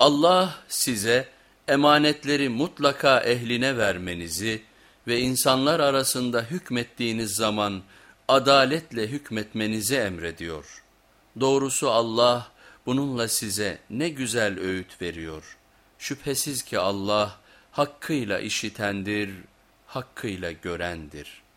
Allah size emanetleri mutlaka ehline vermenizi ve insanlar arasında hükmettiğiniz zaman adaletle hükmetmenizi emrediyor. Doğrusu Allah bununla size ne güzel öğüt veriyor. Şüphesiz ki Allah hakkıyla işitendir, hakkıyla görendir.''